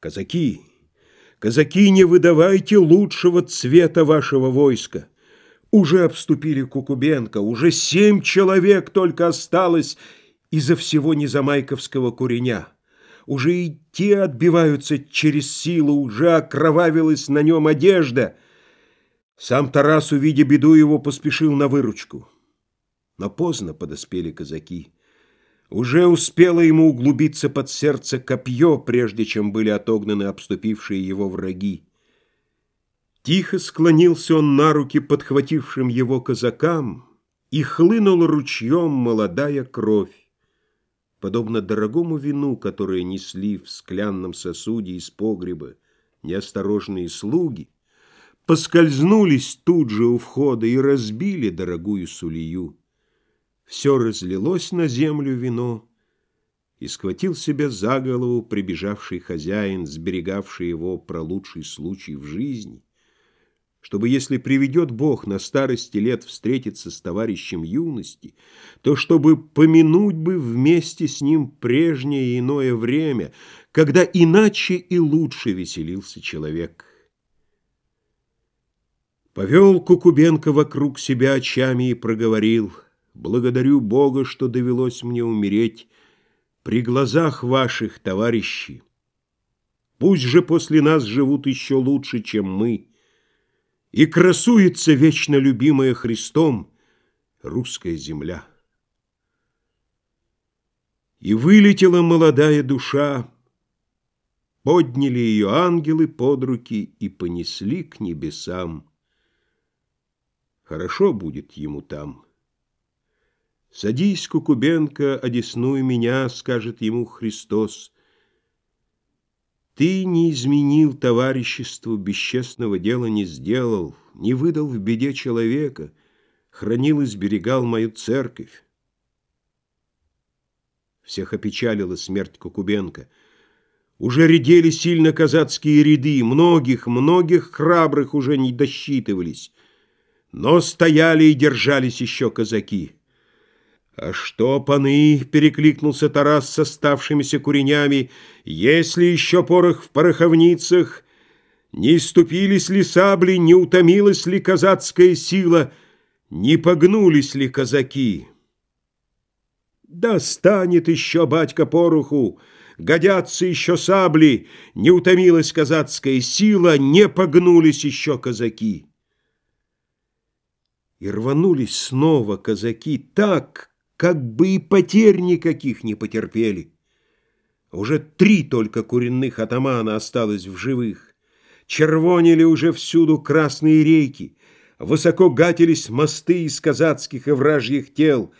Казаки, казаки, не выдавайте лучшего цвета вашего войска. Уже обступили Кукубенко, уже семь человек только осталось из-за всего Незамайковского куреня. Уже и те отбиваются через силу, уже окровавилась на нем одежда. Сам Тарас, увидя беду его, поспешил на выручку. Но поздно подоспели казаки. Уже успело ему углубиться под сердце копье, прежде чем были отогнаны обступившие его враги. Тихо склонился он на руки подхватившим его казакам, и хлынула ручьем молодая кровь, подобно дорогому вину, которое несли в склянном сосуде из погреба неосторожные слуги, поскользнулись тут же у входа и разбили дорогую сулию. Все разлилось на землю вино, и схватил себя за голову прибежавший хозяин, сберегавший его про лучший случай в жизни, чтобы, если приведет Бог на старости лет встретиться с товарищем юности, то чтобы помянуть бы вместе с ним прежнее иное время, когда иначе и лучше веселился человек. Повел Кукубенко вокруг себя очами и проговорил — Благодарю Бога, что довелось мне умереть при глазах ваших, товарищи. Пусть же после нас живут еще лучше, чем мы, и красуется вечно любимая Христом русская земля. И вылетела молодая душа, подняли ее ангелы под руки и понесли к небесам. Хорошо будет ему там. «Садись, Кукубенко, одеснуй меня», — скажет ему Христос. Ты не изменил товариществу, бесчестного дела не сделал, не выдал в беде человека, хранил и сберегал мою церковь. Всех опечалила смерть Кукубенко. Уже редели сильно казацкие ряды, многих, многих храбрых уже не досчитывались, но стояли и держались еще казаки. «А что, паны?» — перекликнулся Тарас с оставшимися куренями. «Есть ли еще порох в пороховницах? Не иступились ли сабли, не утомилась ли казацкая сила, не погнулись ли казаки?» «Да станет еще, батька, пороху!» Годятся еще сабли, не утомилась казацкая сила, не погнулись еще казаки. И рванулись снова казаки так, как бы и потерь никаких не потерпели. Уже три только куренных атамана осталось в живых. Червонили уже всюду красные реки, высоко гатились мосты из казацких и вражьих тел.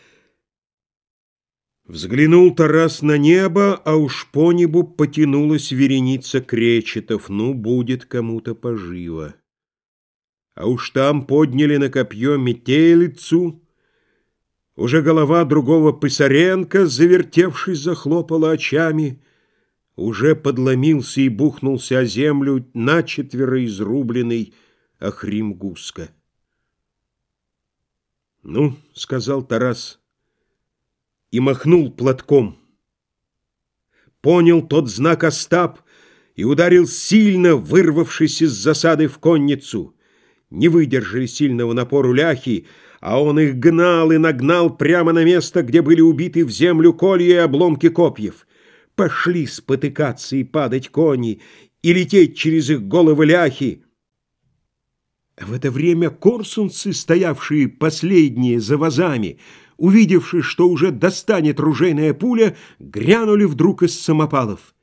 Взглянул Тарас на небо, а уж по небу потянулась вереница кречетов. Ну, будет кому-то поживо. А уж там подняли на копье метелицу — уже голова другого Писаренко, завертевшись, захлопала очами. Уже подломился и бухнулся о землю начетверо изрубленный Ахрим Гуска. «Ну», — сказал Тарас, и махнул платком. Понял тот знак Остап и ударил сильно, вырвавшись из засады в конницу. Не выдержали сильного напору ляхи, а он их гнал и нагнал прямо на место, где были убиты в землю колья и обломки копьев. Пошли спотыкаться и падать кони, и лететь через их головы ляхи. В это время корсунцы, стоявшие последние за вазами, увидевши, что уже достанет ружейная пуля, грянули вдруг из самопалов.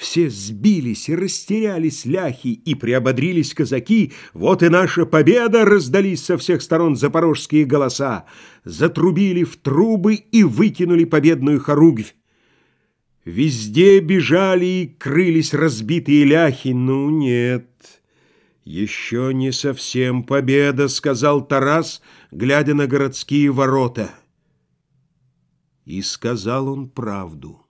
Все сбились и растерялись ляхи, и приободрились казаки. Вот и наша победа! Раздались со всех сторон запорожские голоса. Затрубили в трубы и выкинули победную хоругвь. Везде бежали и крылись разбитые ляхи. Ну, нет, еще не совсем победа, сказал Тарас, глядя на городские ворота. И сказал он правду.